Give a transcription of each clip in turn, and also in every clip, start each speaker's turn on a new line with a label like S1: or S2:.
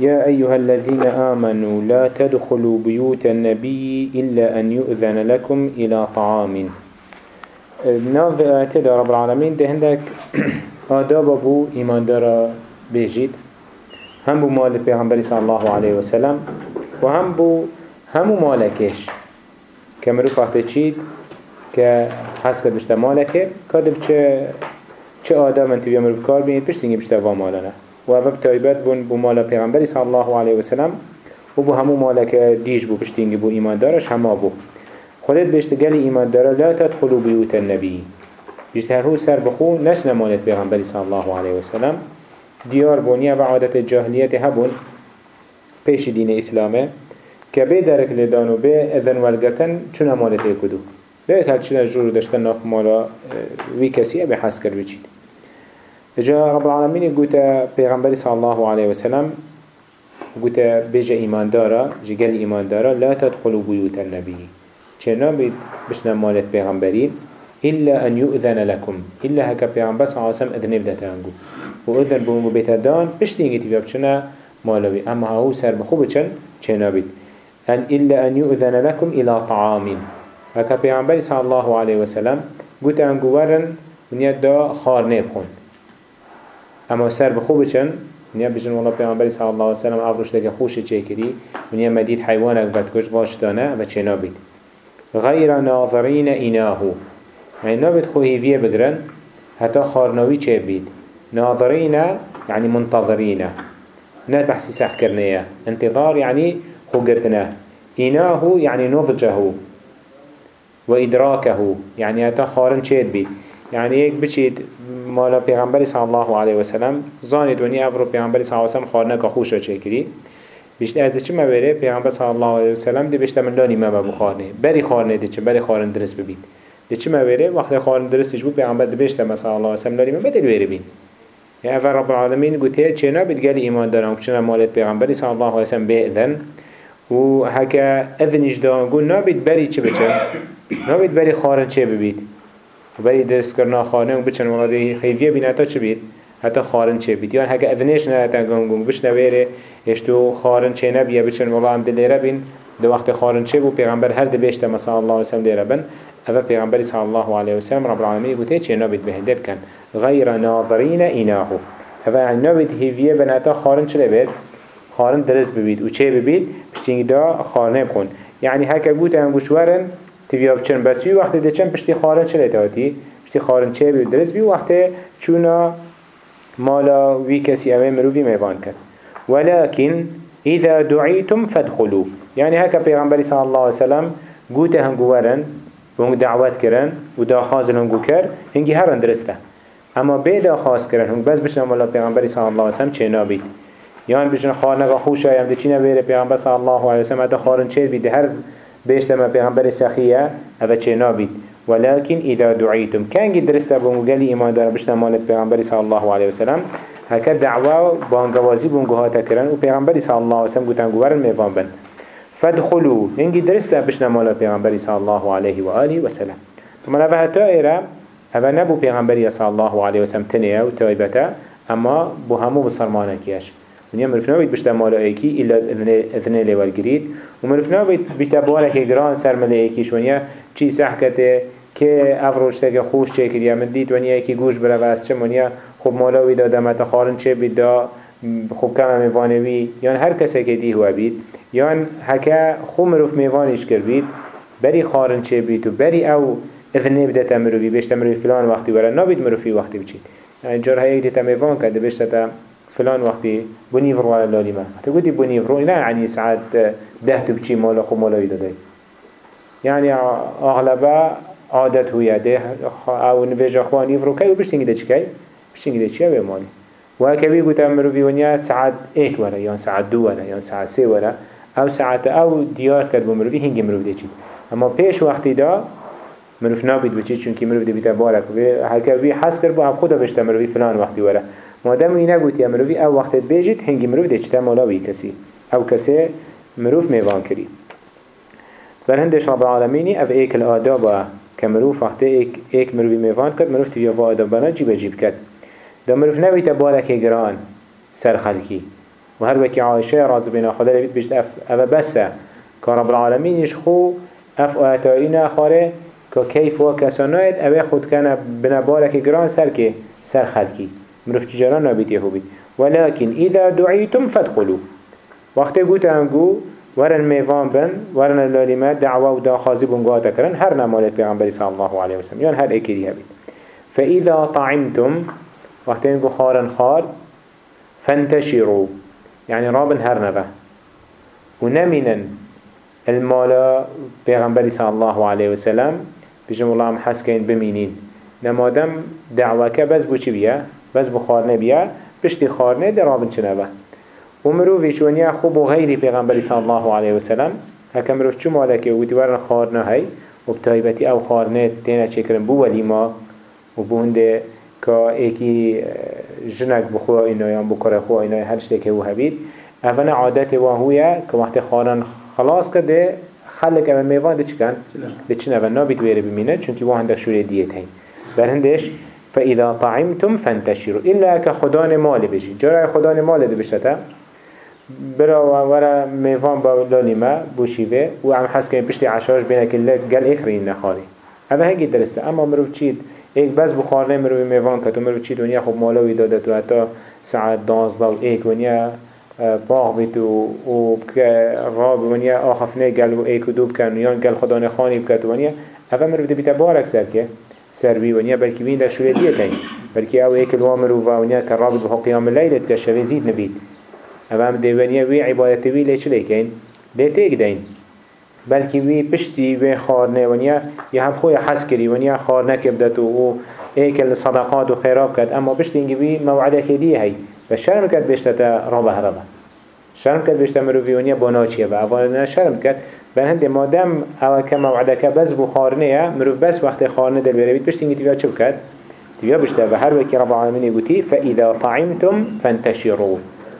S1: يا أيها الذين آمنوا لا تدخلوا بيوت النبي إلا أن يؤذن لكم إلى طعام. ناف آيات رب العالمين ده هندك آداب أبو إيمان دارا بيجيت هم بو مال پیغمبر صلى الله عليه وسلم وهم بو همو مالكش كمرو فاقت چيد که حس مالکه. کدب چه چه آدم انت بیا مروف کار بینید پشتینگی بشتا و و اوه تایبت بون بو مالا پیغمبری صلی الله علیه وسلم و بو همو مالک دیش بو پشتینگی بو ایمان دارش همه بو خودت بشت گلی ایمان داره لا تدخلو بیوت النبی بشت هر هو سر بخو نشن مالت پیغمبری صلی الله علیه وسلم دیار بونیه و عادت جاهلیت هبون پیش دین اسلامه که به درک لدانو به اذن ولگتن چون مالت کدو به هر چیز جور داشتن ناف مالا وی کسی به حس کرد بچید جا رب العالمین گوتا پیغمبری صلی الله علیه وسلم گوتا بجا ایمان دارا جگل ایمان دارا لا تدخلوا بیوت النبی چنا بید بشنا مالت پیغمبری إلا أن يؤذن لكم إلا هكا پیغمبر صلى الله عليه وسلم أذن بدتانگو و أذن بومو بيتدان بشتينگي تبيا بچنا مالوي أما هاو سر بخو بچن چنا بید أن إلا أن يؤذن لكم إلى طعام هكا پیغمبر صلى الله عليه وسلم قلت أنقو ورن من يدا خار نبخون أما سر بخو بچن من يد بجن والله پیغمبر صلى الله عليه وسلم أفرش لك خوش چكري من يد مديد حيوانك فتكش باشدانه و چه نابد غير ناظرين إناه يعني نابد خو هيفية بگرن حتى خارنوي چه بيد ناظرين يعني منتظرين نات بحسي سحكرنية انتظار يعني خو قرتناه إناه يعني نضجه وإدراكه يعني هتا خارن چید بید؟ يعني هيك بچید مالا پیغمبر صلى الله عليه وسلم زانید ونی افرو پیغمبر صلى الله عليه وسلم خارنه که خوش را چه کری بشت از چه مبره؟ پیغمبر صلى الله عليه وسلم دی بشت من لانی ما بخارنه بری خارنه دی چه بری خارن درست ببید دی چه مبره؟ وقت خارن درستش بود؟ پیغمبر دی ما صلى الله عليه وسلم لانی ما بدل ویره بید يعني أفر رب العالمين قلت چنا بتقال إيمان دارم وچنا مالت پیغمبر صلى الله عليه وسلم بإذن و هكا أذنش دان قول نابد بري چه بچه؟ نابد بري خارن چه ببید؟ و بري درست کرنا خانه و بچن ولاده خیفیه بین حتا چه بید؟ حتا خارن چه بید؟ یعنی هكا أذنش نهتا قنقون بش نویره اشتو خارن چه نبیه بچن والله هم دلیره بین. دو وقت خارن چه بو پیغمبر هر دبیشت مثلا الله وسلم لیره بن. أفا پیغمبر صلى الله عليه وسلم رب العالمين قلت هي چه نابد بهندر كان غير ناظرين إناه أفا يعني نابد هيفيه بن حتا خارن چه بید خارن درست ببید. و چه ببید؟ پشتینگ دا خارنه بخون یعنی هکا گوت هم تیویا بچن بس. وی وقت دچن پشتی خارن چه لیتاتی پشتی خارن چه بید درست. بی وقت چونا مالا وی کسی اوه مروفی میوان کرد. ولكن إذا دعيتم فادخلوا يعني هكا پیغمبر صلى الله عليه وسلم قوت هنگو ورن و دعوت کرن و دا خازن هنگو کر هنگی هرن درسته. اما بيدا خاص کرن هنگ بس بشنا مالا پیغمبر صلى الله عليه وسلم چه نابید. یان بجن خارنه و خوش آیم ده چی نبیره پیغمبر صلی الله علیه وسلم اتا خارن چه بید هر بیشتما پیغمبر سخیه اوه چه نابید. ولكن اذا دعيتم كان قد درسته بونگلی ایمان داره بشتما مالت پیغمبر صلی الله علیه وسلم هكا دعوة بانقوازي بونقوها تكرن و پیغمبر صلی الله علیه وسلم گوتن گوارن میوان بن. فادخلوا هنگی درسته بشنا مالت پیغمبر صلی الله علیه و آله وسلم ثم نفه تائره اوه نبو پیغمبر صلی الله علیه وسلم تنیه و تایبته اما بو همو بسرمانه کیش. ونیا مرف نابید بشتا ملائکی ایلا اذنه لیوال گرید و مرف نابید بشتا بالک گران سر ملائکیش ونیا چی سحکته که افروشته که خوش چه کریا من دید ونیا گوش بره و چه ونیا خوب مالاوی دا دمت خارن چه بید دا خوب کم میوانوی یان هر کسی که دی هوا بید یان هکا خوب مروف میوانش کر بید بری خارن چه بید و بری او اذنه بدتا مروفی بشتا مروفی فلان وقتی وره نابید مروفی وقتی بچید يعني جرها يجي تميفان كده بشتا فلان وقتی بنيفرو على اللاليمة حتى قلت بنيفرو لا يعني ساعات ده تبچي مالا خو مالا يدادي يعني أغلبا عادت هو ده أو نفج اخوان يفرو كي وبشتنگي ده چكي بشتنگي ده چيه بماني وهكذا قلت امرو في ونيا ساعات ايك ورا يان ساعات دو ورا يان ساعات سي ورا أو ساعات أو ديار كد بمرو في هنگي مرو ده اما پیش وقتی دا مروف نابید بچی چونکی مروف ده بیتا بارک هکر بی حس کر بو هم خدا بشتا مروفی فلان وقتی وره. مادم اینا گوتی مروفی أو وقت بیجید هنگی مروف ده چتا مالاوی کسی؟ أو کسی مروف میوان کری. بر هندش رب العالمینی أو ایک الادابا که مروف وقت ایک, ایک مروفی میوان کرد مروف تیویا با آداب بنا جیب جیب کرد. دا مروف نبیتا بارک گران سر خلکی وهر وكي عائشة راز بنا خدا لبيت بيشت أف أفا بس. كرب العالمين يشخو أف آتائنا خاره كيف وكسانايت أبا خود كان بنبالك جران سر كي سر خلقي مروف تجاران نبيت يهوبيت ولكن إذا دعيتم فادخلوا وقت قلت أنقو ورن ميفان بن ورن اللاليمات دعوة ودا خازي بنقاتا كرن هر نمالت بيغنبري صلى الله عليه وسلم. يعني هر اكيدي هبيت فإذا طعمتم وقت أنقو خارن خار فانتشروا. يعني رابن هر نبه ونمنا المالا بيغنبري صلى الله عليه وسلم بجم الله محس كين بمينين نمادم دعوة بس بو چي بيا بس بو خارنه بيا بشتي خارنه در رابن چنه ومرو ویشونیا خوب و غیری پیغمبری صلی الله علیه و سلم. هکه مرو چو مالکه و دیوارن خارنه های و بتایبتی او خارنه تینه چکرن بو ولیما و بونده که ایکی جنک بخوا اینایان بکره خوا اینای هر شده که او هبید اولا عادت واهویه که وقت خارن خلاص کرده خلق اما میوان ده چکن؟ ده چن اول نابید ویره بمینه چونکه واه هندک شوره دیت هین بر هندش فإذا طعمتم فانتشروا. إلا كخدان مال بجي جرى خدان مال ده بشتا برا ورا میوان با لالیمه بوشیوه و هم حس کنیم پشتی عشاش که لک گل ایخرین نخاری اوه هنگی درسته. اما مروف چید؟ ایک بس بخارنه مروف میوان که تو مروف چید ونیا خب مالاوی داده تو. حتی ساعت دانزده و ایک ونیا باغ بید و راب ونیا آخفنه گل و ایک و دو بکن. ونیا گل خدا نخانی بکن ونیا اوه مروف ده بلکی بین در شوره دیه تین بلکی آو ایک الوامر و ونیا که رابط بخو قیام اللیل تشوی زید نبید. هم دیوانیه وی عبادتی وی لیچ لیکن لیت ایک دین. بلکه وی پشتی وی خارنه ونیا یه هم خوی حس کری ونیا خارنه کبدت و ایک صدقات و خیراب کرد اما پشتی اینگه وی موعده که دیه هی و شرم کرد بشتا رابه رابه. شرم کرد بشتا مروفی ونیا باناچیه و اول شرم کرد بل هنده مادم اول که موعده که بس بو خارنه مروف بس وقت خارنه دل پشتی اینگه تیویا چو کرد تیویا بشتا و هر وکی رب العالمین گوتی فإذا طعمتم فانتشروا.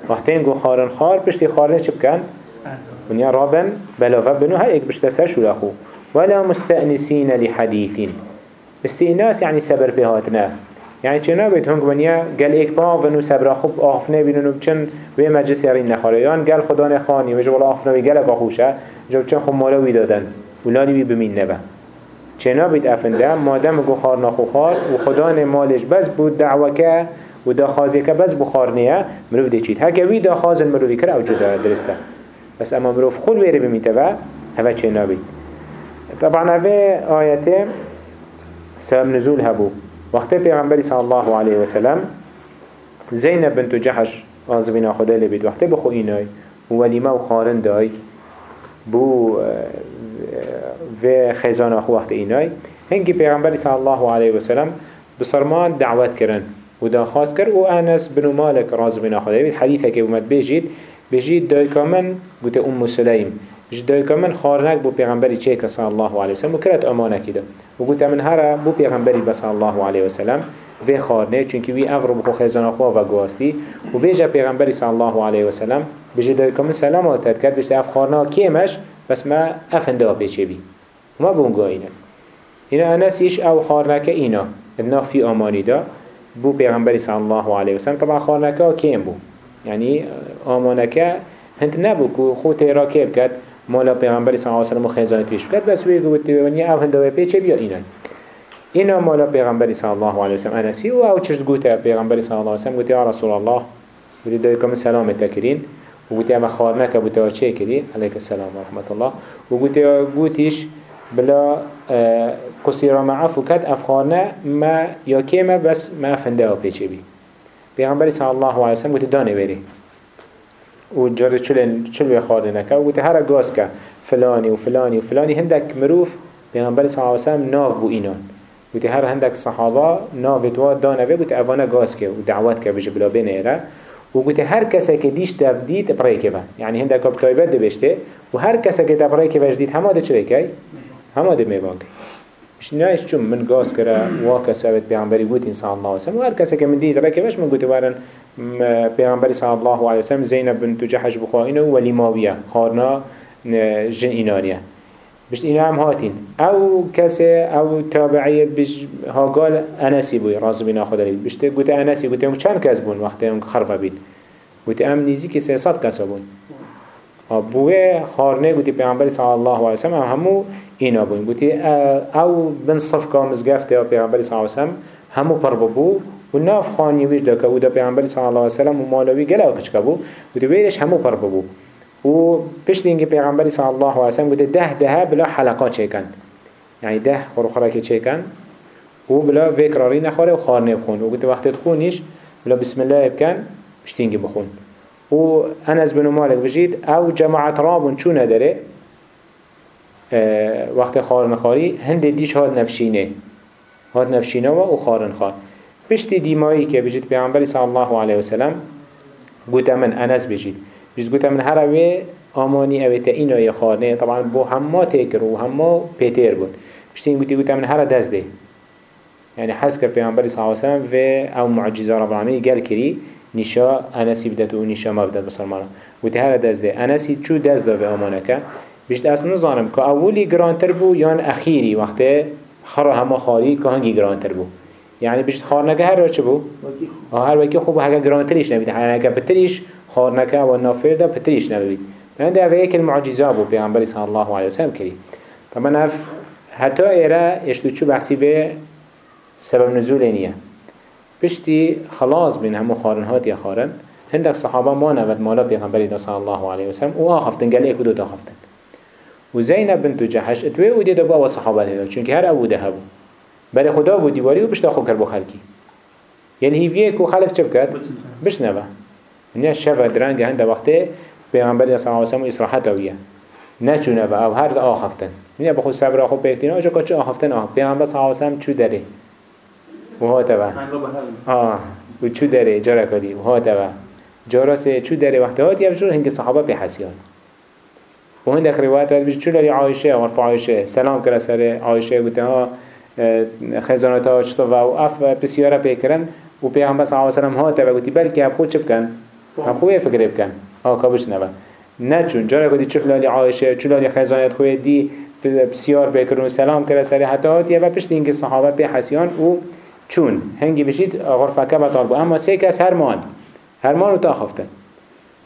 S1: وقتين جو خارن خار بشتي خارن چه بكن؟ ونيا رابن بلاغة بنو هاي اك بشتسر شو لخو ولا مستأنسين لحديث. استئناس يعني سبر بهاتنا یعنی چه نبید؟ هنگ منیا گل ایک با و نو سبرا خوب آفنه نبینن و چن به مجلس یاری نخاره یان گل خدا نخوانی و جوالا آخف نبی گل باخوشه جب چن خوب مالا وی دادن. فلانی بی بمین نبه. چه نبید افنده مادم گو خار نخو و خدا مالش بس بود دعوکه و دا خازی که بس بخار نیا مروف دی چید. هکه وی دا خاز مروفی کرد او جدا درسته. بس اما مروف خود ویره بمیته و هوا چه نبید. طبعا اوه آیت سبب نزول هبو. وقت پیغمبری صلی الله علیه وسلم زینب بنت جحش آزبین خدا لبید وقت بخو اینای و ولیمه و خارن دای بو و خیزان خو وقت اینای هنگی پیغمبری صلی الله علیه وسلم بسرمان دعوت کرن ودا خاص كر و انس بن مالك راز بن خدای بید حدیثه که اومد بجید بجید دایکا من گوت ام سلیم. دایکا من خارنک بو پیغمبری چه که الله علیه وسلم و کرد امانه کده و گوت من هر بو پیغمبری بس الله علیه وسلم و خارنه چونکه وی افرو بخو خیزان خوا و گواستی. و بیجا پیغمبری صلی الله علیه وسلم دایکا من سلامات کرد بجید اف خارنه کیمش بس ما افنده پیچه بی؟ ما بونگا اینه. اینا انس ایش أو خارنک اینا. نافی آمانی دا. بو پیغمبری صلی الله علیه و سلم طبعا خانکا کیم بو؟ یعنی آمانکا هند نبو که خود تیرا کیب کرد. مولا پیغمبری صلی الله علیه و سلم خیزانی تویش بکرد بس وی گوتی ونی أو هندوی پیچه بیا اینا اینا مولا پیغمبری صلی الله علیه و سلم انسی و أو چشت گوته پیغمبری صلی الله علیه و سلم گوتی یا رسول الله؟ گوتی دای کم سلام تکرین و گوتی اما خارنکا بوتا چه کری علیک السلام و رحمت الله. و گوتی گوتیش بلا قصي را معفو كد افخانه ما کیمه بس ما افنده ها پیچه بی. پیغمبری صلی الله علیه وسلم گوتی دانه بری. و جر چل چل بخارده نکه. و گوتی هر گاز که فلانی و فلانی و فلانی هندک مروف پیغمبری صلی الله علیه ناف بو اینان. گوتی هر هندک صحابه ناف و دانه بی گوتی اوانه گاز که و دعوت که بجه بلا بین ایره و گوتی هر کسی که دیش دید برای که یعنی هندک آب تایبت دبشته. و هر کسی که برای که وجدید همه ده چه که همه ده میوان که مش نايش چون من قاس كرا واكا سابت بيعنبري قوتين صلى الله عليه وسلم وهر كسا كمن ديد ركبش من قوتي وارن صلى الله عليه وسلم زينب بنت جحش بخوائنه ولماوية خارنا جن إنانية بشت إنا هم هاتين أو كسا أو تابعية بش ها قال أناسي بوي راز بنا خدا لي بشت أناسي قوتي هم چند كز بون وقت هم خرفة بين گوتی ام نیزی که سیصد کسا بون بوه خارنه گوتی پیغمبر صلی الله علیه وسلم همو اینا بون گوتی أو بن صفقا مزگفته پیغمبر صلی الله علیه وسلم همو پر ببو و ناف خانی ویش دا که أو دا پیغمبر صلی الله علیه وسلم و مالوی گله کچ که بو. گوتی ویرش همو پر ببو. و پشت اینکه پیغمبر صلی الله علیه وسلم گوتی ده ده بلا حلقات چیکن. يعني ده خروخرا که کن و بلا فکراری نخوره و خارنه بخون. و گوتی وقتی تخونیش بلا بسم الله بکن بشتینگی بخون. و انس بن مالك بجید او جماعت رابون چونه داره اه، وقت خارن خاری هند دیش هاد نفشینه. هاد نفشینه و خارن خار. پشت دیمایی که بجید پیامبری صلی الله علیه وسلم گوته من انس بجید. بجید گوته من هر اوه آمانی اوه تا آیه خارنه طبعا بو همه تکر و همه پیتر بود. پشت این گوته من هر دست ده. يعني حس كر پیامبری صلی الله علیه وسلم و او معجزه رب العالمین گل کری. نشا انسی بدت و نشا ما بدت بسرمانا و ته هر دست ده انسی چو دست ده به آمانه که بیشت اصلا نظانم که اولی گرانتر بو یان اخیری؟ وقتی خرا همه خاری که هنگی گرانتر بو. يعني بیشت خارنکه هر چه بو؟ هر وکی خوب هکا گرانتریش نبید هکا پتریش خارنکه و نافر ده پتریش نبید. من ده اوه ایک المعجزه بو پیغمبری صلی الله علیه وسلم کری طبعا اف حتی ایره اشتو چو بحثی به سبب نزول نیه. پشتی خلاص بین همو خارن هات یا خارن. هندک صحابه ما نود مالا پیغمبری دا صلی الله علیه وسلم و آخفتن گل ایک و دو تا خفتن و زینب بنت جحش اتوه أو دیده با و صحابه دیده چونکه هر ابو ده هبو بر خدا بود دیواری و بشتا خو کر بو خلکی. یعنی هیویه کو خلق چه بکرد؟ بشنوه. نه شفه درنگ هنده وقتی پیغمبری صلی الله علیه وسلم اصراحت آویه. نچونه و أو هر آخفتن. نه بخود صبر آخو پیگتین آجا که چه آخفتن آخ پیغمبر صلی الله علیه وسلم چو داره و هاتوا آه و چو داره جارا کدی و هاتوا جارا سه چو داره وقت؟ هاتی افجور هنگ صحابه به حسیان. و هندك روایت هات بيش چو لالي عایشه؟ ورفع عایشه سلام کرا سر عایشه گوته ها. خزانات ها چطور؟ و اف بسیاره پیکرن و پیغمبر صلی الله علیه وسلم ها تا گوتی بلکه اب خود چه بکن؟ اب خوی فکر بکن. آه کابش نبا. نه چون جارا گوتی چف لالی عایشه چو لالی خزانات خوی دی بسیار بکرن و سلام کرا سر حتی هاتی و پشت اینکه صحابه به حسیان و چون هنگی بشید غرفکه بطال بو. اما سه کس هرمان. هرمان رو تا خفتن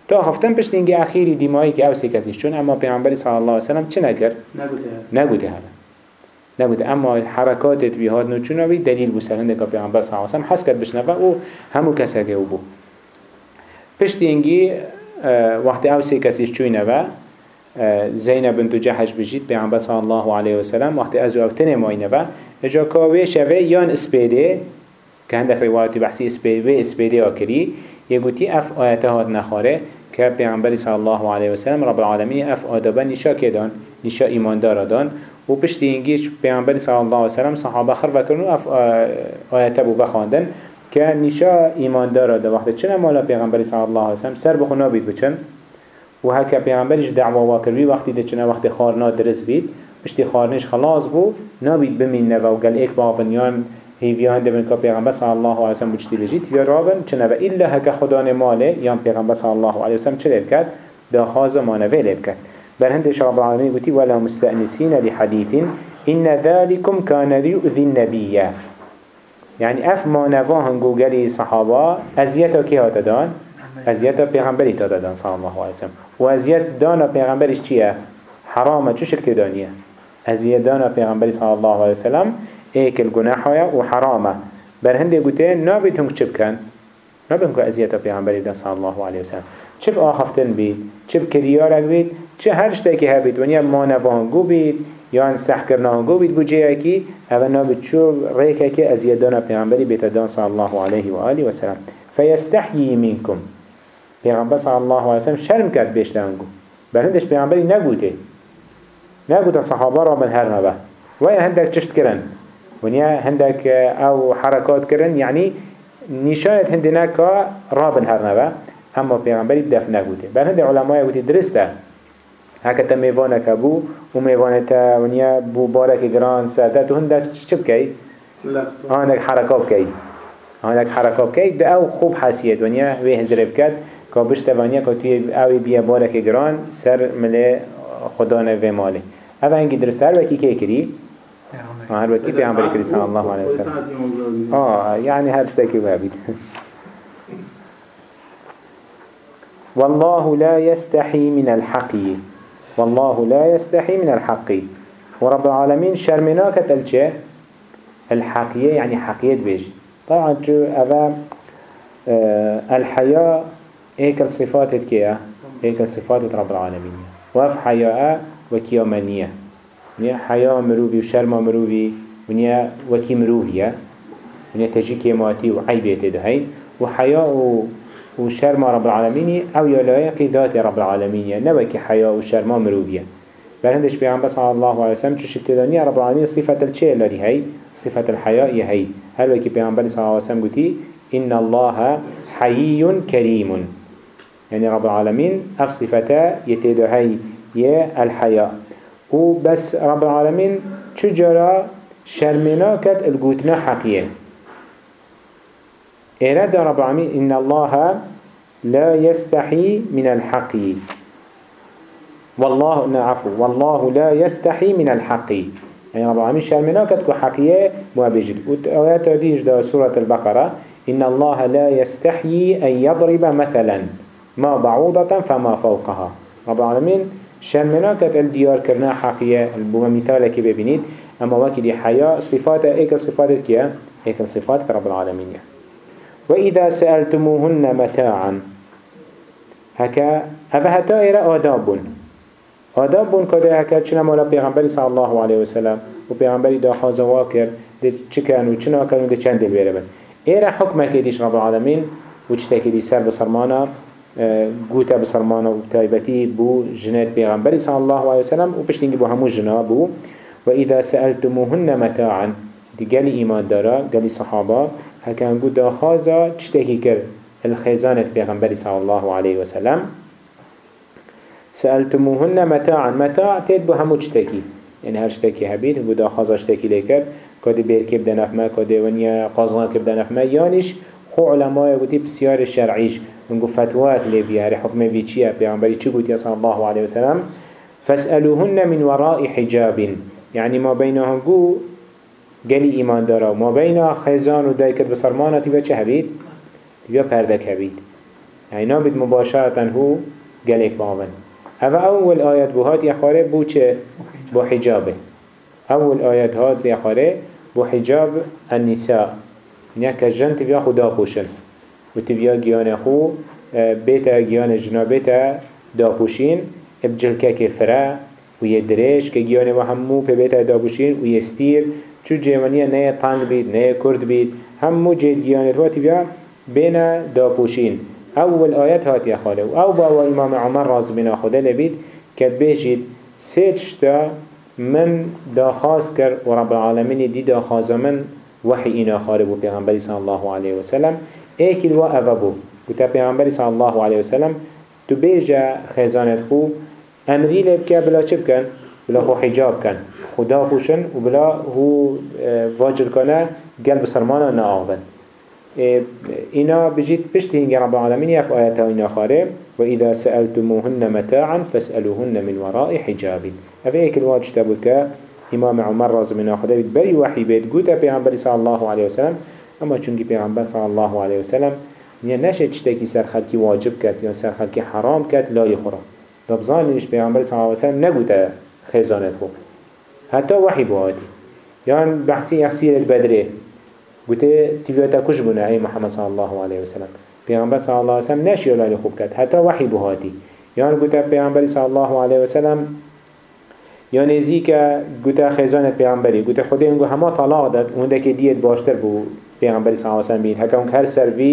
S1: تا خفتن پشت اینگه اخیری دیمایی که أو سه کسیش چون اما پیامبری صلی الله علیه وسلم چه نکرد؟ نگوده. هر نگوده. اما حرکاتت بیهاد نوچون بی دلیل بو سرنده که پیامبر صلی الله علیه وسلم. حس کرد بشنفه أو همو که أو بو. پشت اینگی وقتی أو سه کسیش چوینه و زینب بنت جحش بجید پیامبر صلی الله علیه وسلم وقتی از أو تنه ماینه اجا کاوه شوه یان اسپیده که هندک روایتی بحثی اسپیده اسپیده آکری یه گوتی اف آیته هات نخاره که پیغمبری صلی الله علیه وسلم رب العالمین اف آدابا نشا کدان نشا ایماندار دان و پشت اینگیش پیغمبری صلی الله علیه وسلم صحابه خر وکرن و اف آیته بو بخواندن که نشا ایماندار دا وقت چنه مالا پیغمبری صلی الله علیه وسلم سر بخو نابید بچن و هکا پیغمبریش دعوا واکروی وقتی ده چنه وقتی خارنا درست بید پشتی خارنش خلاص بو نابید بمین نو و گل ایک باونیان هیویان دبن که پیغمبر صلی الله علیه وسلم بجتی بجید یا رابن چنه و ایلا هکا خدا ماله یا پیغمبر صلی الله علیه وسلم چه لیب کرد؟ دا خاز ما نوه لیب کرد. بر هندش رب العالمین گوتی ولا مستأنسین لحدیث إن ذلكم كان يؤذي النبي يعني اف ما نواهن جوجلي صحابة أزيتا كي هاتدان أزيتا پیغمبری تادان صلى الله عليه وسلم. و أزيت دانا پیغمبرش چیه؟ حرامه چه شرک دانیه ازیدانا پیغمبری صلی الله علیه وسلم. ایکل گناحایا و حرامه بر هنده هنگ چه بکن نابید که ازیتا پیغمبری دا صلی الله علیه وسلم. چه آخفتن بید چه کریارک بید چه هر شتاکی هبید ونیا ما نوانگو بید یا ان سح کرنانگو بید بو جه اکی اول نابید چو ریک اکی ازیدانا پیغمبری بیتا دا صلی الله علیه و آله وسلم فیستحیی منکم پیغمبر صلی الله علیه وسلم شرم کرد بیش دانگو بر هندش پیغمبری نگوته نقول الصحابة رابن هرنبا ويا هندك تشت كرن؟ ونيا هندك أو حركات كرن؟ يعني نشاية هندناك رابن هرنبا أما پیغمبری دف نگوته بل هنده علماء گوته درسته. هکا تا میوانه که بو و میوانه تا ونیا بو بارک گران سرده تو هنده چه بکی؟ آنک حرکاب کی آنک حرکاب کی ده أو خوب حسیت ونیا وی هزره بکد که بشته ونیا که توی اوی بیا بارک گران سر مله خدا نوه ماله هذا هنگی درست هر وکی که کری هر وکی پیامبری کری صلی الله علیه وسلم. آه يعني هر شتاکی بابید والله لا يستحي من الحق والله لا يستحي من الحق ورب العالمين شرمنا كتلجه الحقية يعني حقية بيج طبعا جو أبا أه الحياة هيك الصفات كيا هيك الصفات رب العالمين وف حياة وكيامانية ونيا حياة مروبي وشرم مروبي ونيا وكي مروبية ونيا تجي كيماتي وعيبية تدهي وحياة وشرم رب العالمين أو يلاقي ذات رب العالمين نوكي حياة وشرم مروبية بل هندش بيعن بس الله عليه وسلم چش تداني رب العالمين صفة الشيء الذي هي صفة الحياة هي هل وكي بيعن بس صلى الله عليه وسلم قلتي إن الله حيي كريم يعني رب العالمين أف صفته يتدهي يا الحياة. وبس رب العالمين چجرا شرمنا كت القوتنا حقية. إراد رب العالمين إن الله لا يستحي من الحق. والله نعفو والله لا يستحي من الحق. يعني رب العالمين شرمنا كت حقية مبجد وآيات ديش دا سورة البقرة إن الله لا يستحي أن يضرب مثلا. ما بعوضة فما فوقها. رب العالمين شرمنا كت الديار كرنا حقية البوما مثالك ببنيت أما وكي دي حياة صفات ايك صفات كيا ايك صفات رب العالمين وإذا سألتموهن متاعا هكا هذا هتا إلى آداب آداب كده هكا چنا مولا پیغمبری صلى الله عليه وسلم و پیغمبری دا خازوا کر ده چکن و چنا کن و چند دل بیره بن ایره حکمه که رب العالمین و چتا که دی سر بسرمانا گوتا بسرمانا و تایبتی بو جنات پیغمبری صلى الله عليه وسلم و پشتینگی بو همو جنا بو و إذا سألتموهن متاعا دی گلی ایمان دارا گلی صحابه هكان قد خازا تشتكي كر الخزانة بيغنبري صلى الله عليه وسلم. سألتموهن متاعا متاع تيد بو همو تشتكي يعني هر شتكي هبيت قد خازا اشتكي ليكر كد بير كبد نفما كد ونيا قازنا كبد نفما يانش خو علماء قد بسيار الشرعيش ونقو فتوات لبيا هر حكم بيچيا بيغنبري چي قد صلى الله عليه وسلم فاسألوهن من وراء حجاب. يعني ما بينهم قو گلی ایمان داره ما بین خزان و دایکت بسرمانة تیبا چه هبید؟ تیبا پردک هبید یعنی نابید مباشرتا هو گلیک باون هذا اول آیت بوهات یخاره بو چه؟ بو حجابه. اول آیت هات یخاره بو حجاب النساء. نیا کجن تیبا خدا خوشن. و تیبا گیان خو بیتا گیان جنابتا داپوشین ابجلکه که فرا و یه درش که گیان و همو پی بیتا داپوشین و یه ستیر چو جوانیه نه تنگ بید نه کرد بید همو جدیانت واتی بیا بین داپوشین. اول آیت هاتی خاله و أو با امام عمر راز بنا خوده لبید که سیتشتا من داخواست کرد و رب العالمین دی داخواست من وحی اینا خاله بو پیغمبری الله علیه وسلم ایکل و اوه بو و پیغمبری صلی الله علیه وسلم تو بیجا خزانت خو امری لب که بلا چه بکن؟ بلا خو حجاب کن خدا خوشن و بلا هو واجر کنه قلب سرمانه نآغبن اینا بجید پشت هنگی رب العالمین یف آیتا اینا خاره و اذا سألتموهن متاعا فاسألوهن من وراء حجاب اوه ایک الواجه تبود که امام عمر رازم من آخده بید بری وحی بید گوتا پیغمبری صلی الله علیه وسلم اما چونکی پیغمبر صلی الله علیه وسلم نه نشه چتکی سر خلکی واجب کرد یا سر خلکی حرام کرد لا یخورا ربزانیش پیغمبر صلی الله علیه وسلم نگوتا خزانت خوب حتى وحي بوادي يعني بحثي أخسير البدري قلت تفيتا كش بنا أي محمد صلى الله عليه وسلم پیغمبر صلى الله عليه وسلم ناشي الله خوب كد حتى وحي بوادي يعني قلت پیغمبر صلى الله عليه وسلم يعني زيكا قلت خزانة پیغمبري قلت خده انگو هما طلاق داد ونده که ديت باشتر بو پیغمبر صلى الله عليه وسلم بين هكا انگ هر سر في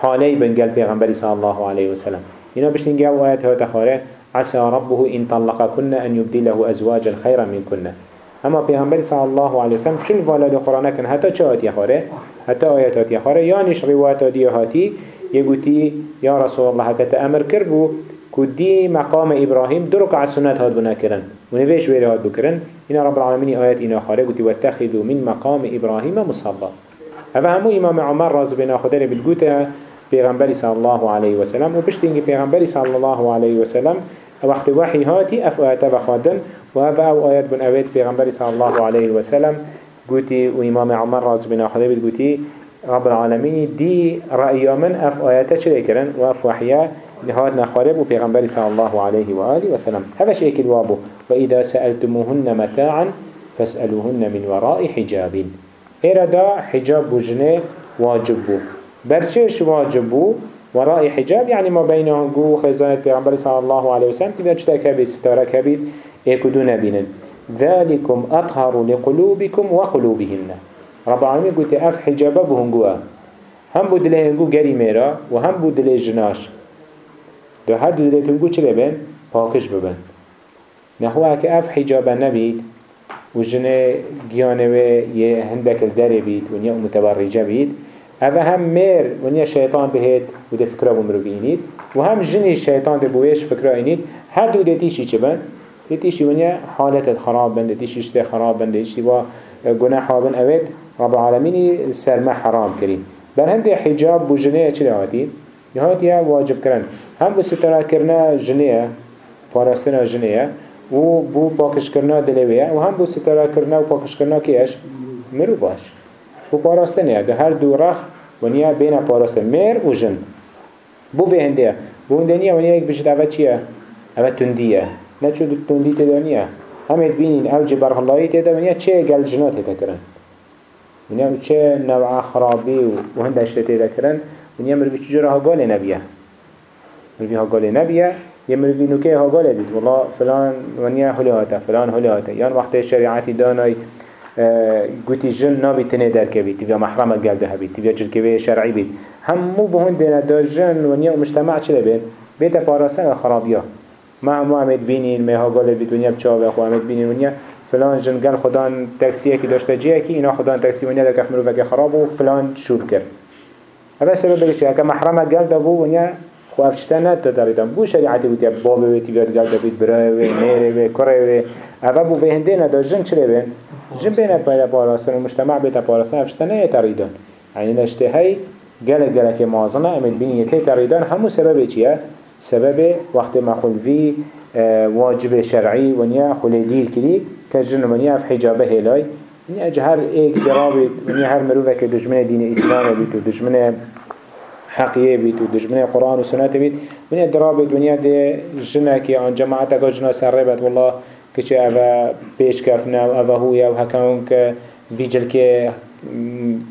S1: حالي بنگل پیغمبر صلى الله عليه وسلم. اینا بشتنگه أو آيات هاتا خاره عسى ربه إن طلقكن أن يبدله أزواجا خيرا منكن اما پیغمبر صلی الله علیه وسلم چون والد قرآن کن حتی چه آتی خاره حتی آیت آتی خاره یانش روایت آتی هاتی یگوتی یا رسول الله حکت أمر کر بو کدی مقام ابراهیم در رکع سنت هاد بنا کرن و نویش ویره هاد بکرن اینا رب العالمین آیت اینا خاره گوتی واتخذوا من مقام ابراهیم مصلا اوه همو إمام عمر راز بنا خدا بلگوته پیغمبری صلی الله علیه وسلم. و پشتینگی پیغمبری صلی الله علیه وسلم. وقت وحي هاتي أف آيات بخادن وهذا أو آيات بن أبيت في غنبري صلى الله عليه وسلم. قوتي وإمام عمر راز بن أخذ قوتي رب العالمين دي رأي من آياته چلي كرن وأف وحيا نهاد نخارب وبيغنبري صلى الله عليه وآله وسلم. هذا شيء كالوابو وإذا سألتموهن متاعا فاسألوهن من وراء حجاب. إردا حجاب بجنة واجبو برشش واجبو وراء حجاب يعني ما بينهم جو خزانة پیغمبر صلى الله عليه وسلم. تبقى جتا كبير ستارة كبير ايكدو نبينن ذلكم أطهر لقلوبكم وقلوبهن. رب العالمين قلت أف حجابه بهنجوا هم بدله هنجو جري ميرا وهم بدله جناش دو هر دو دلتون گو چه ببن؟ پاکش ببن. نخواه که اف حجابه نبید و جنه گیانه و یه هندک الدره بید و نیا متبرجه بید. اوه هم میر و نیا شیطان بهید و ده فکره بمرو بینید و هم جنی شیطان ده بویش فکره اینید. هر دو ده تیشی چه بن؟ ده تیشی و نیا حالت خراب بن ده تیشی شده خراب بن ده تیشی با گناه بن اوید. رب العالمين سرما حرام بل هم دي حجاب بو جنيه چلي هاتي هاتي واجب كرن هم بو سترا كرنا جنيه پاراستنا جنيه و بو باكش كرنا دلوية و هم بو سترا كرنا و باكش كرنا كيش مرو باش بو پاراستنا ده هر دو رخ ونیا بین پاراست مر و جن بو في هنده بو هندنيا ونیا یک بجد اوه چیه؟ اوه تندیه نه چو تندی تدانیه همه بینین أو جبر اللهی تدا ونیا چه گل جنات تدا کرن ونیا چه نوع خرابی و هند اشتتی ذکرن ونیا مروی چجور ها گال نبیه مروی ها گال نبیه یه مروی نوکه ها گال بید والله فلان ونیا هلی هاته فلان هلی هاته. یان وقت شریعتی دانای گوتی جن نابی تنه درکه بید. تیویا محرم گلده بید. تیویا جرکوه شرعی بید. همو بهون دینا دا جن ونیا مجتمع چله بید بیت پاراسن خرابیا. ما همو امید بینین ما ها گال بید ونیا بچاوه خو امید بینین ونیا. فلان جنگل خدان تاکسیه که داشته جیه که اینا خدان تاکسی ونیا در کف مروفه که خراب و فلان شوب کرد. اما سبب بگه که محرمه گل دابو ونیا خو افشته ند داریدم. بو شریعتی بود یا بابه ویتی بیاد گل دابید برای وی نیره وی کره وی. اما بو به هنده ندا جنگ چره بین جنگ بینه پیدا پاراسن و مجتمع بیتا پاراسن افشته نه تاریدن یعنی نشته هی گل گل که مازنه امید بینی یتی تاریدن همو سبب چیه؟ سبب وقت ما خلوی واجب شرعي ونيا خليديل كلي كجن ونيا في حجابه هلاي ونيا اجهر ايك درابط ونيا هر مروفة كدجمنة دين اسلام بيت ودجمنة حقية بيت ودجمنة قرآن وسنة بيت ونيا درابط ونيا دي جنة كي عن جماعتك جنة سربت والله كشي اوه بيش كفنا اوه هويا وهكاون ك فيجل كي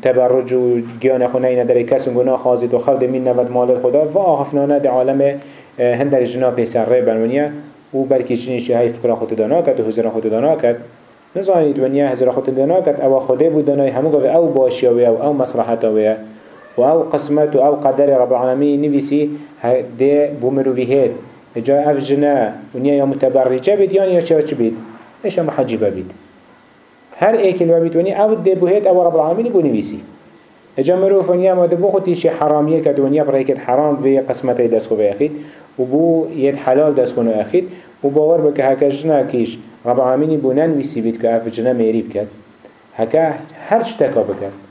S1: تبرج و گیان خونه اینا در کس گناه خازید و خرد من نود مال خدا. و آخفنانه در عالم هندک جنا پیسر ری بنونیه و بلکه چنینشی های فکر خود دانا کد و حضور خود دانا کد نزانید ونیا حضور خود دانا کد أو خوده بود دانای همو گفت أو باشیاوی أو أو مصلحتاوی و أو قسمت و أو قدر رب العالمین نویسی ده بومروی هید جا اف جنا ونیا یا متبرجه بید یا یا چه بید ایش محجبه بید هر ایکل بید ونیا أو ده بوهید أو رب العالمین بو نویسی اجا مروف ونیا ما ده بو خود تیشی حرامیه کد ونیا برای کد حرام وی قسمت دست خوبه اخید و بو ید حلال دست کنو اخید و باور بکه هکا جنا کیش رب العالمینی بو بید که اف جنا میری بکد هکا هر بکد.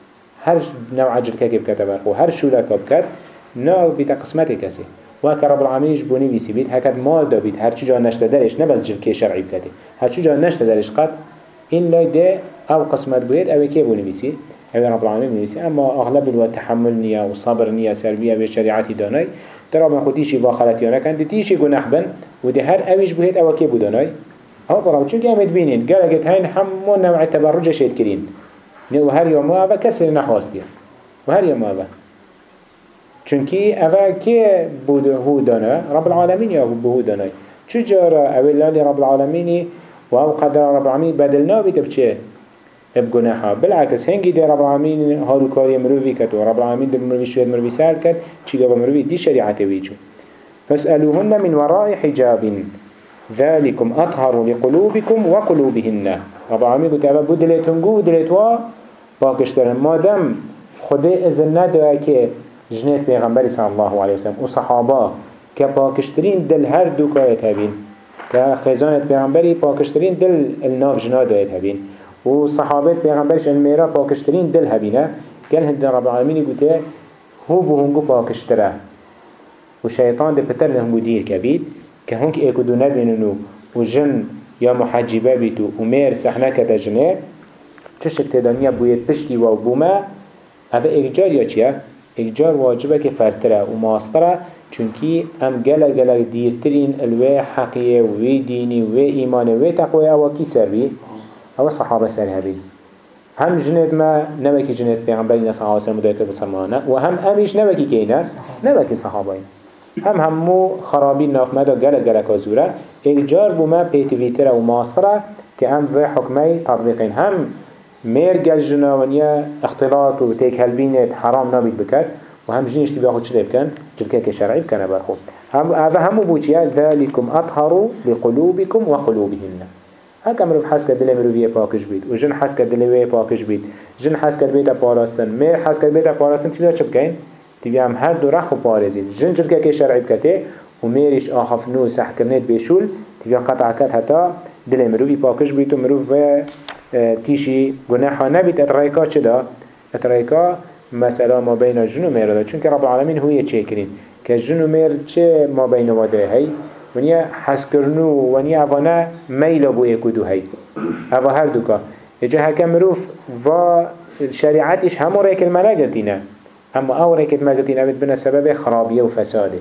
S1: هر نوع عجل که بکد برخو هر شولکا بکد نا بیتا قسمت کسی و هکا رب العالمینش بو نویسی بید هکا مال دا بید هر چی جا نشته درش نبز جل که شرعی بکده هر چی جا نشته درش قد این لای ده أو قسمت بوید أو که بو نویسی أو رب العالمین نویسی اما اغلب الوقت تحمل نیا و صبر نیا سربیه به شریعتی دانای ترى من خوديشي واخلتيانا كان دتيشي گناه بن ودي هر اويش بهيت أو كي بودناي أو برام چون که امید بینین گلگت هین همون نوع تبرج شید کرین نو هر یوم أو کسی نخواستیه و هر یوم أو چونکی أو که بود هو دانا رب العالمین یا بهو دانای چجارا اولالی رب العالمینی و أو قدر رب العالمین بدلنا بیت بچه بجناحها بالعكس هنجي دي رب العالمين هارو كاري مروفي كت ورب العالمين دي مروفي شوية مروفي سهل كت چي قبا مروفي دي شريعة ويجو فاسألوهن من وراء حجاب. ذلكم أطهر لقلوبكم وقلوبهن. رب العالمين قلت أبا بدلتون قو بدلتوا باكشترن ما دم خده إذن ندوه كي جنات پیغمبر صلى الله عليه وسلم وصحابه كباكشترين دل هر دو كايت هبين كخزانة پیغمبری پاکشترین دل الناف جناد هبين و صحابت پیغمبرش المیرا پاکشترین دل هبینه گل هند رب العالمین گوته هو بو هنگو پاکشتره. و شیطان ده پتر لهنگو دیر کبید که هنگ ایکو دو نبیننو و جن یا محجبه بیتو و میر سحنه کتا جنه چشک تدانیه بوید پشتی و بوما اوه اجار یا چیه؟ اجار واجبه که فرتره و ماستره چونکی ام گله گله دیرترین الوی حقیه وی دینی وی ایمانه وی تقوی أو کی سر بی؟ أو صحابه سر هبی هم جنت ما نبکی جنت پیغمبری نصحابه وسلم مدایت بسرمانه و هم امیش نبکی که اینه نبکی صحابه هم همو خرابی ناف مدا گله گله کازوره. اجار بو ما پیتویتره و ماستره که ام و حکمه تطبیقین هم میر گل جنوانیا اختلاط و تیک هلبینت حرام نبید بکرد و هم جنیش تبا خود چلی بکن جلکه که شرعی بکن برخو هم هذا همو بوچیا ذالکم اطهروا لقلوبكم وقلوبهن. هكا مروف حس كد دل مروفيه پاکش بید و جن حس كد دلوه پاکش بید جن حس كد بیتا پاراستن میر حس كد بیتا پاراستن بکن تبا هم هر دو رخ و پارزید جن جلکه که شرعی بکته و میرش آخف نو سحکرنت بشول تبا قطع کد حتا دل مروفی پاکش بید و مروف تیشی گناحا نبید اترایکا چه دا؟ اترایکا مسألة ما بين الجن ومير چونك رب العالمين هو يتشكرين كالجن ومير چه ما بين واده هاي ونیا حس کرنو ونیا اوانا میل بو اکودو هی. اوا هر دوکا. اجا هکا مروف و شریعتش همو ریکل ملگتینه اما آو ریکل ملگتینه اوید بنا سبب خرابیه و فساده.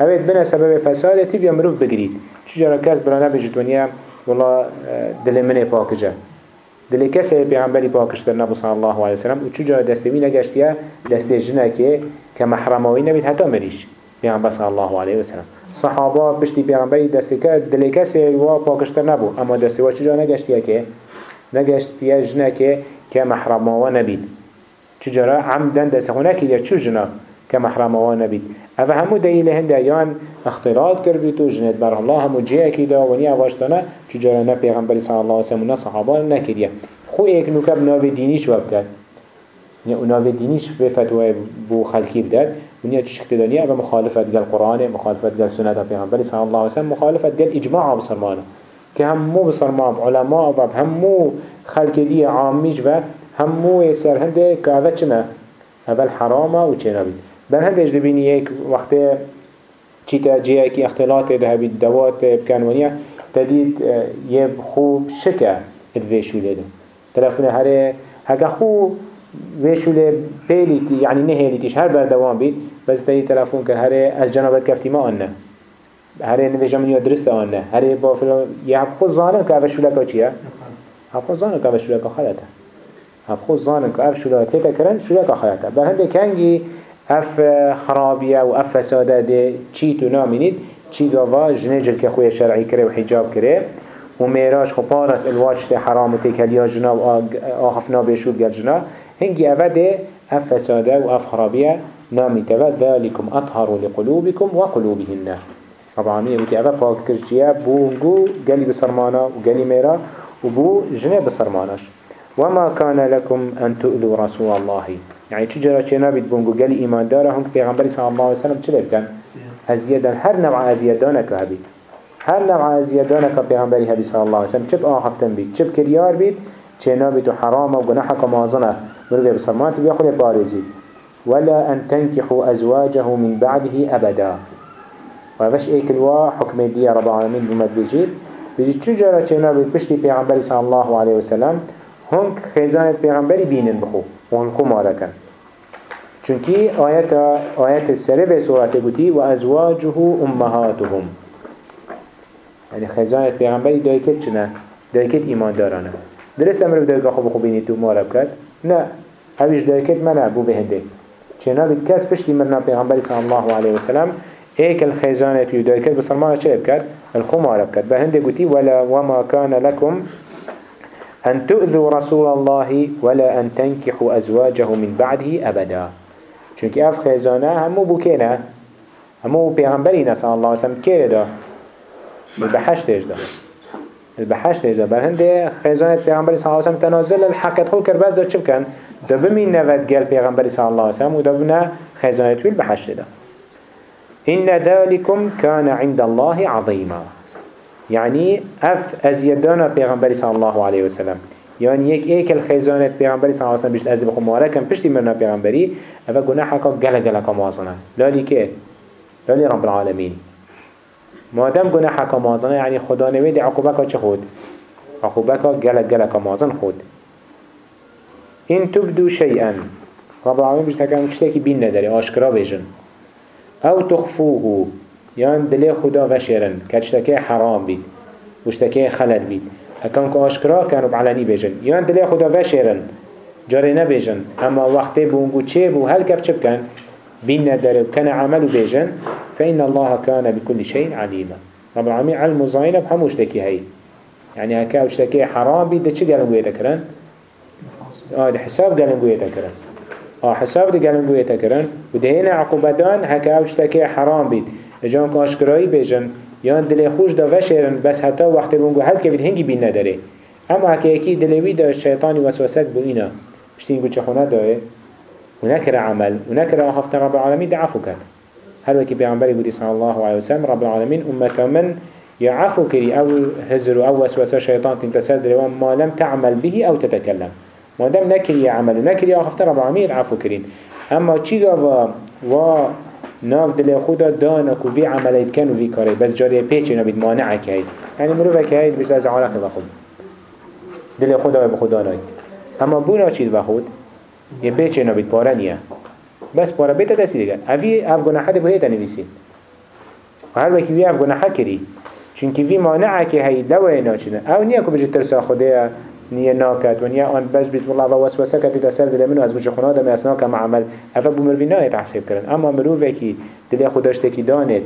S1: اوید بنا سبب فساده تیبیا مروف بگرید چجارا کس برانه بجد ونیا والله دل منه پاکجه دلی کسی پیغمبری پاکشتر نبو صلی الله علیه وسلم و چجا دسته می نگشتیه دسته جنه که که محرماوی نبید حتی مریش پیغمبر صلی الله علیه وسلم. صحابه پشتی پیغمبری دسته که دلی کسی و پاکشتر نبو اما دسته و چجا نگشتیه که نگشتیه جنه که که محرماوی نبید چجا عمدن دسته خونه که چو جنه که محرماوی نبید اوه همو دلیل هنده یان اختلاط کردی تو جنت بر الله همو جه اکیدا و نی اواشتانه چجا نه پیغمبری صلی الله علیه وسلم نه صحابه نکریه خو ایک نوکب ناو دینیش وب کرد نیا أو ناو دینیش به فتوای بو خلقی بدد و نیا چشک تدانیه اوه مخالفت گل قرآن مخالفت گل سنت پیغمبری صلی الله علیه وسلم مخالفت گل اجماع بسرمانه که همو بسرمان علماء و همو خلق دی عامیش و همو سرهنده که اوه چنه اول حرامه و چه نبید بل هندش دبینی یک وقت چیتا جیه کی اختلاط ده بید دوات بکن ونیا تدید یه خوب شکه ادویشوله ده. تلفون هره هکا خوب ویشوله پیلیتی یعنی نهیلیتیش هر بردوان بید بس تایی تلفون که هره از جنابت کفتی ما آنه هره نویجه من یا درست آنه هره با فلان یه خود ظالم که اوشوله که چیه؟ خود ظالم که اوشوله که خلطه خود ظالم که اوشوله تیتا کرن شوله که خلطه بل هنده کنگی اف خرابیه و اف فساده ده چی تو نامینید چی گاوا جنجل که خوی شرعی کره و حجاب کره و میراش خو پارس الواج ته حرام و تکلیا جنا و آخفنا بشود گل جنا هنگی اوه ده اف فساده و اف خرابیه نامیته و ذالکم اطهر لقلوبكم و قلوبهن. طبعا ميه وتي اوه پاک کرچیه بو هنگو گلی بسرمانا و گلی میرا و بو جنه بسرماناش. وما كان لكم أن تؤذوا رسول الله. يعني تجرى چه نبید بونگو گل ایمان داره هم پیغمبری صلی الله علیه وسلم چه بکن؟ ازیدان هر نوع که هبید. هر نوع ازیدانه که پیغمبری هبی صلی الله علیه وسلم چه آخفتن چه کریار بید چه نبید و حرام و گناح که مازنه. مروی بسرمانت بیا خود پارزید ولا أن تنكحوا أزواجه من بعده أبدا. وفش ايك الوا حكم دي رب العالمين بمد بيجيد چو جارة چه نبید پشتی پیغمبری صلی الله علیه وسلم هنگ خیزانت پیغمبری بینن بخو. وهنخو ماركن چونكي آيات آيات السرب سورة قتي وأزواجه أمهاتهم يعني خزانة پیغمبری دایکت چنه؟ دایکت ایمان دارانه درست أمر دایکا خوب خوبینی تو مارب کرد؟ نه اویش دایکت منه بو بهنده چنا بید کس پشتی مرنا پیغمبری صلی الله علیه وسلم ایک الخزانة یو دایکت بسرمانه چه بکرد؟ الخو مارب کرد بهنده قتي ولا وما كان لكم أن تؤذوا رسول الله ولا أن تنكحوا أزواجه من بعده أبدا. چونك اف خزانه همو بو كينا همو پیغمبرين صلى الله عليه وسلم كيره دا البحشت دا البحشت دا بل هنده خزانه پیغمبر صلى الله عليه وسلم تنازل الحقت خو كرباز دا چه بكن دا بمين نفد قال پیغمبر صلى الله عليه وسلم ودا بنا خزانه توي البحشت دا إن ذلكم كان عند الله عظيما. يعني اف ازيدانا پیغمبر صلى الله عليه وسلم يعني يك ايك الخزانة پیغمبر صلى الله عليه وسلم بيشت ازي بخو ماركم پشتي مرنا پیغمبري افا گناحا كا گلا گلا كا مازنا لالي كه لالي رب العالمين ما دام گناحا كا مازنا يعني خدا نويد عقوبة كا چه خود؟ عقوبة كا گلا گلا كا مازن خود. إن تبدو شيئا رب العالمين بيش تكن كشتاكي بين نداري آشكرا بيجن أو تخفوه. يان دلي خدا وشيرن كشتاكي حرام بيت وشتاكي خلل بيت هكان که آشکرا کن و بعلنی بیجن یان دلی خدا وشیرن جاری نبیجن اما وقتی بونگو چه بو هل کف چه بکن بین نداره بکن عملو بیجن فإن الله كان بكل شيء عليما. رب العالمين علم وزاينة بهموش تكي هاي يعني هكا وشتكي حرام بيد چه قلن قوية تكرن آه ده حساب قلن قوية تكرن آه حساب ده قلن قوية تكرن وده هنا عقوبتان هكا وشتكي حرام بيد اجان كاشكرائي بيجن یان دل خوش دا وشرن بس حتی وقت بونگو هل که هنگی بین نداره. اما هکه یکی دلوی دا شیطانی وسوسک بو اینا بشتین گو چخونه داره و نکر عمل و نکر آخفت رب العالمین دعفو کرد. هل وكي بيعنبري بودي صلى الله عليه وسلم رب العالمين أمة من يعفو كري أو هزر أو وسوسة شيطان تنتسد ما لم تعمل به أو تتكلم ما دام نكري عمل نكري آخفت رب العالمين عفو كرين أما و, و ناف دل خدا دانا کو وی عملیت کن و وی کاری. بس جاری پیچه نبید مانع یعنی مروفه که هید بشت از عالق بخود دل خدا بخدا ناید. اما بونا چید بخود پیچه نبید پاره نیه. بس پاره بیتا دستی دیگر اوی اف گناحه ده بهیتا نویسید و هر وکی وی اف گناحه کری. چونکه وی مانع که هید دوه ناچنه أو نیه که بجه ترسا خوده نیه ناکت و نیه آن بس بیت والله و وسوسه کتی دسر دل منو از وجه خونه آدم اسنا کم عمل. افا بو مروی نایه تحصیب کرن. اما مروفه که دل خودش تکی داند.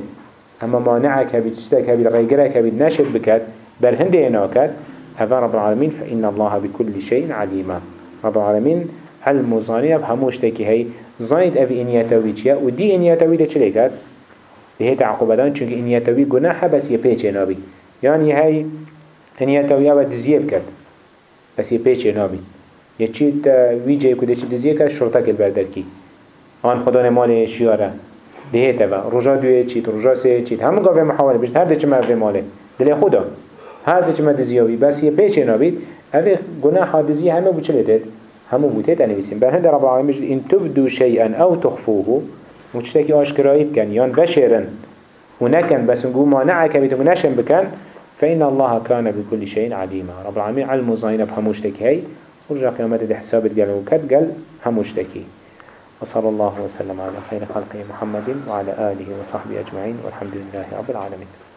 S1: اما مانع کبید چتا کبید غیگره کبید نشد بکد. بر هنده ناکت افا رب العالمین فإن الله بكل شيء عليما رب العالمین علم وظانيه بهموش تکی هی؟ زاید اوی انیتاوی چیه؟ و دی انیتاوی ده چلی کرد؟ به تعقوبدان چونکه انیتاوی گناحه بس یه پیچه نابی. یعنی هی انیتاوی أو دزیب کرد. بس یه پیچه نابی یه چیت وی جای کده چی دزیه کرد شرطه کل بردر کی آن خدا نمال شیاره دهیته و رجا دوی چیت رجا سه چیت همون گاوه محاوله بشت هر ده چه مرده ماله دل خدا هر ده چه مرده زیاوی بس یه پیچه نابید اوه گناح دزیه همه بو چلی دید همو بوته تنویسیم بر هند رب العالمین بجد این تبدو شیئا او تخفوه مجتکی آشکرایی بکن یان بشیرن و نکن بس نگو مانعه کبیت و نشن بکن فإن الله كان بكل شيء عليما. رب العالمين علم وزاين بهموشتك هاي. ورجع قيامته دي حسابت قال وكت قال هموشتكي وصلى الله وسلم على خير خلقه محمد وعلى آله وصحبه أجمعين والحمد لله رب العالمين.